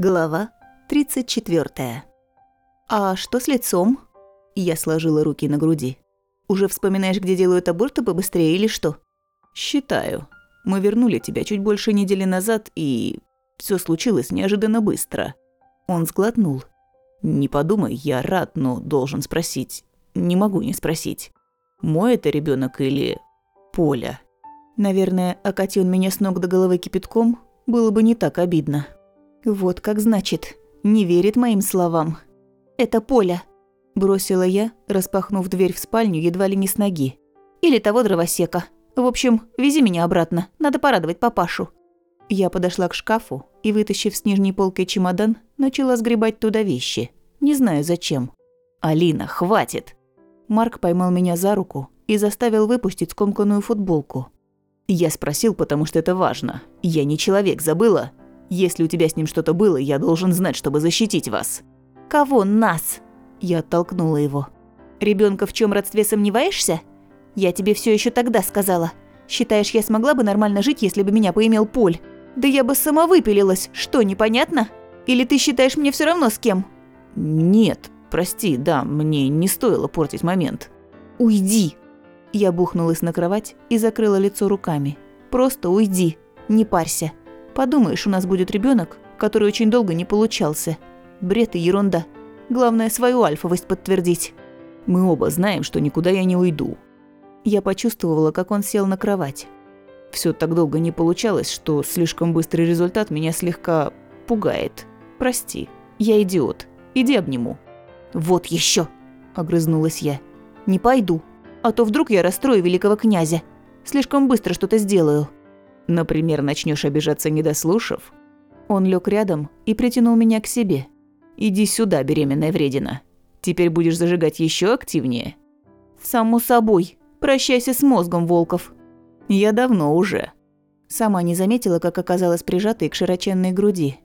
Глава 34. «А что с лицом?» Я сложила руки на груди. «Уже вспоминаешь, где делают аборты побыстрее или что?» «Считаю. Мы вернули тебя чуть больше недели назад, и... все случилось неожиданно быстро». Он сглотнул. «Не подумай, я рад, но должен спросить. Не могу не спросить. Мой это ребенок или... Поля?» Наверное, окати он меня с ног до головы кипятком, было бы не так обидно. Вот как значит, не верит моим словам. Это Поля, бросила я, распахнув дверь в спальню едва ли не с ноги. Или того дровосека. В общем, вези меня обратно, надо порадовать папашу. Я подошла к шкафу и, вытащив с нижней полкой чемодан, начала сгребать туда вещи. Не знаю зачем. «Алина, хватит!» Марк поймал меня за руку и заставил выпустить скомканную футболку. «Я спросил, потому что это важно. Я не человек, забыла? Если у тебя с ним что-то было, я должен знать, чтобы защитить вас». «Кого нас?» Я оттолкнула его. Ребенка в чем родстве сомневаешься? Я тебе все еще тогда сказала. Считаешь, я смогла бы нормально жить, если бы меня поимел Поль? Да я бы сама выпилилась. Что, непонятно? Или ты считаешь мне все равно с кем? Нет, прости, да, мне не стоило портить момент. Уйди. Я бухнулась на кровать и закрыла лицо руками. Просто уйди, не парься. Подумаешь, у нас будет ребенок, который очень долго не получался. Бред и ерунда. Главное, свою альфовость подтвердить. Мы оба знаем, что никуда я не уйду. Я почувствовала, как он сел на кровать. Все так долго не получалось, что слишком быстрый результат меня слегка пугает. Прости, я идиот. Иди обниму. Вот еще, огрызнулась я. Не пойду, а то вдруг я расстрою великого князя. Слишком быстро что-то сделаю. Например, начнешь обижаться, не дослушав? Он лег рядом и притянул меня к себе. Иди сюда, беременная вредина. Теперь будешь зажигать еще активнее. Само собой. Прощайся с мозгом, Волков. Я давно уже. Сама не заметила, как оказалась прижатой к широченной груди.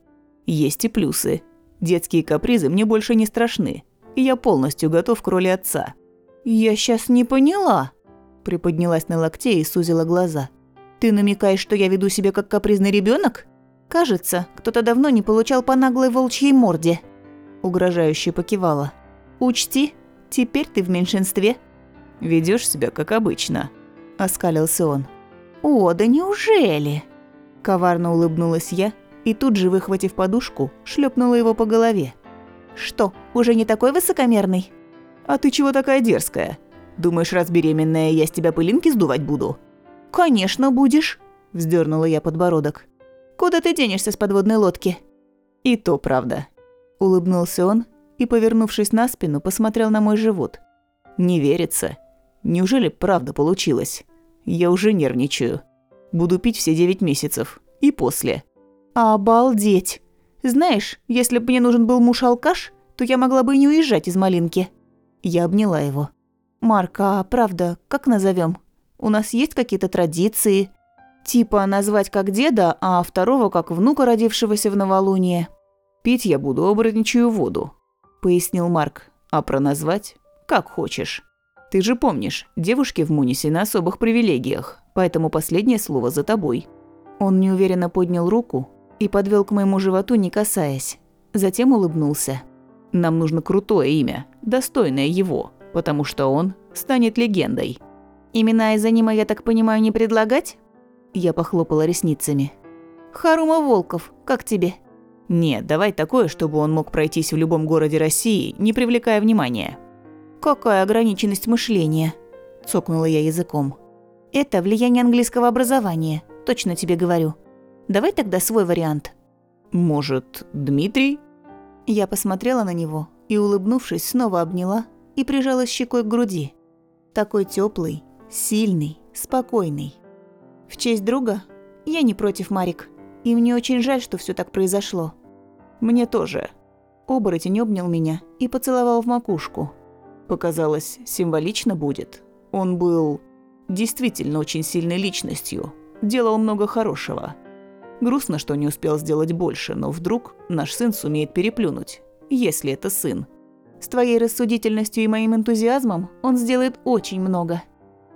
Есть и плюсы. Детские капризы мне больше не страшны. И я полностью готов к роли отца. Я сейчас не поняла. Приподнялась на локте и сузила глаза. Ты намекаешь, что я веду себя как капризный ребенок? Кажется, кто-то давно не получал по наглой волчьей морде. Угрожающе покивала. Учти, теперь ты в меньшинстве. Ведешь себя как обычно. Оскалился он. О, да неужели? Коварно улыбнулась я и тут же, выхватив подушку, шлепнула его по голове. Что, уже не такой высокомерный? А ты чего такая дерзкая? Думаешь, раз беременная, я с тебя пылинки сдувать буду? «Конечно будешь», – вздернула я подбородок. «Куда ты денешься с подводной лодки?» «И то правда», – улыбнулся он и, повернувшись на спину, посмотрел на мой живот. «Не верится. Неужели правда получилось? Я уже нервничаю. Буду пить все девять месяцев. И после». «Обалдеть! Знаешь, если бы мне нужен был муж-алкаш, то я могла бы и не уезжать из Малинки». Я обняла его. «Марк, а правда, как назовем? У нас есть какие-то традиции? Типа назвать как деда, а второго как внука, родившегося в новолуние. «Пить я буду оборотничью воду», – пояснил Марк. «А проназвать? Как хочешь. Ты же помнишь, девушки в Мунисе на особых привилегиях, поэтому последнее слово за тобой». Он неуверенно поднял руку и подвел к моему животу, не касаясь. Затем улыбнулся. «Нам нужно крутое имя, достойное его, потому что он станет легендой». Имена из аниме, я так понимаю, не предлагать? Я похлопала ресницами. Харума Волков, как тебе? Нет, давай такое, чтобы он мог пройтись в любом городе России, не привлекая внимания. Какая ограниченность мышления? Цокнула я языком. Это влияние английского образования, точно тебе говорю. Давай тогда свой вариант. Может, Дмитрий? Я посмотрела на него и, улыбнувшись, снова обняла и прижала щекой к груди. Такой теплый, Сильный, спокойный. В честь друга я не против, Марик. И мне очень жаль, что все так произошло. Мне тоже. Оборотень обнял меня и поцеловал в макушку. Показалось, символично будет. Он был действительно очень сильной личностью. Делал много хорошего. Грустно, что не успел сделать больше, но вдруг наш сын сумеет переплюнуть. Если это сын. С твоей рассудительностью и моим энтузиазмом он сделает очень много.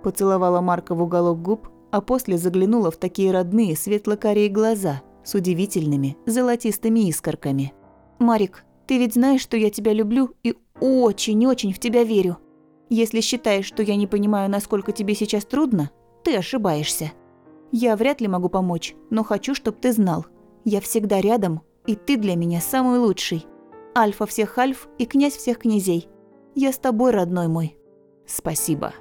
Поцеловала Марка в уголок губ, а после заглянула в такие родные светло-карие глаза, с удивительными золотистыми искорками. «Марик, ты ведь знаешь, что я тебя люблю и очень-очень в тебя верю. Если считаешь, что я не понимаю, насколько тебе сейчас трудно, ты ошибаешься. Я вряд ли могу помочь, но хочу, чтобы ты знал. Я всегда рядом, и ты для меня самый лучший. Альфа всех альф и князь всех князей. Я с тобой, родной мой». «Спасибо».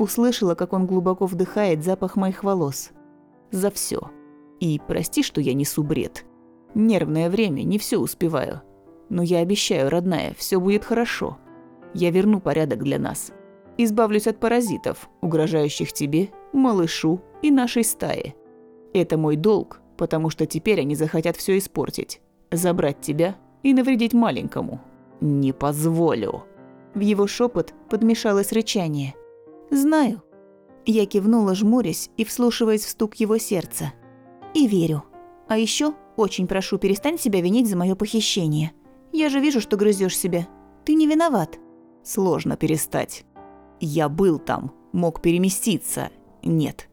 Услышала, как он глубоко вдыхает запах моих волос. «За все. И прости, что я несу бред. Нервное время, не все успеваю. Но я обещаю, родная, все будет хорошо. Я верну порядок для нас. Избавлюсь от паразитов, угрожающих тебе, малышу и нашей стае. Это мой долг, потому что теперь они захотят все испортить. Забрать тебя и навредить маленькому. Не позволю. В его шепот подмешалось рычание. «Знаю». Я кивнула, жмурясь и вслушиваясь в стук его сердца. «И верю. А еще очень прошу, перестань себя винить за мое похищение. Я же вижу, что грызешь себя. Ты не виноват». Сложно перестать. Я был там, мог переместиться. Нет.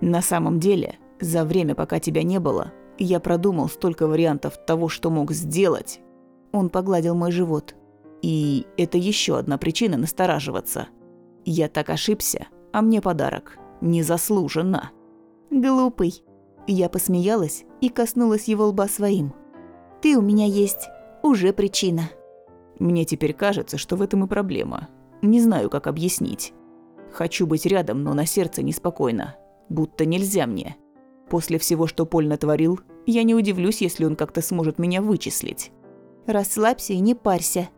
На самом деле, за время, пока тебя не было, я продумал столько вариантов того, что мог сделать. Он погладил мой живот. И это еще одна причина настораживаться. Я так ошибся, а мне подарок. Незаслуженно. Глупый. Я посмеялась и коснулась его лба своим. Ты у меня есть уже причина. Мне теперь кажется, что в этом и проблема. Не знаю, как объяснить. Хочу быть рядом, но на сердце неспокойно. Будто нельзя мне. После всего, что Поль натворил, я не удивлюсь, если он как-то сможет меня вычислить. Расслабься и не парься.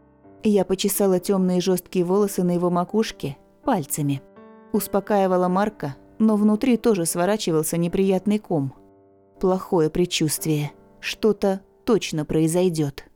Я почесала темные жесткие волосы на его макушке пальцами. Успокаивала Марка, но внутри тоже сворачивался неприятный ком. Плохое предчувствие. Что-то точно произойдет.